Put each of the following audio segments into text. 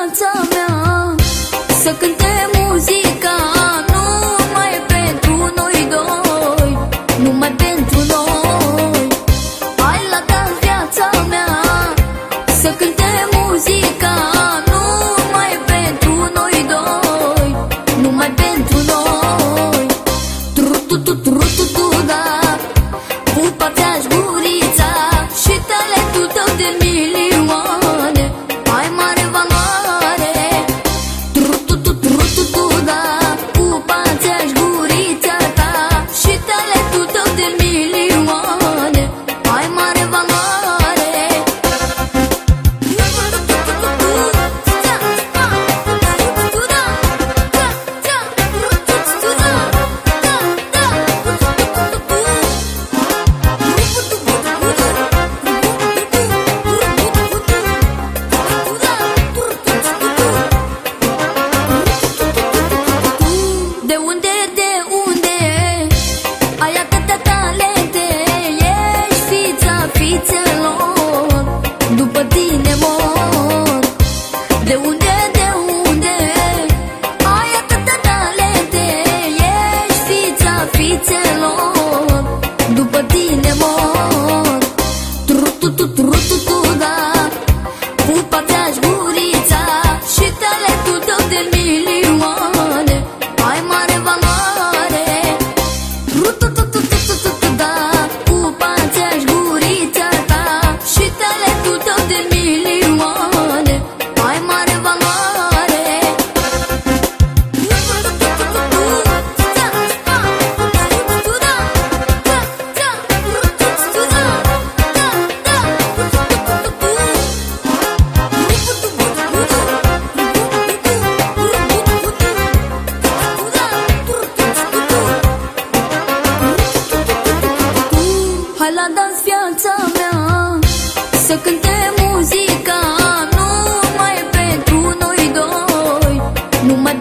viața mea Să cânte muzica Numai pentru noi doi Numai pentru noi. Hai la dans viața mea Să cânte muzica Numai pentru noi doi Numai pentru noi.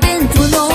en tu.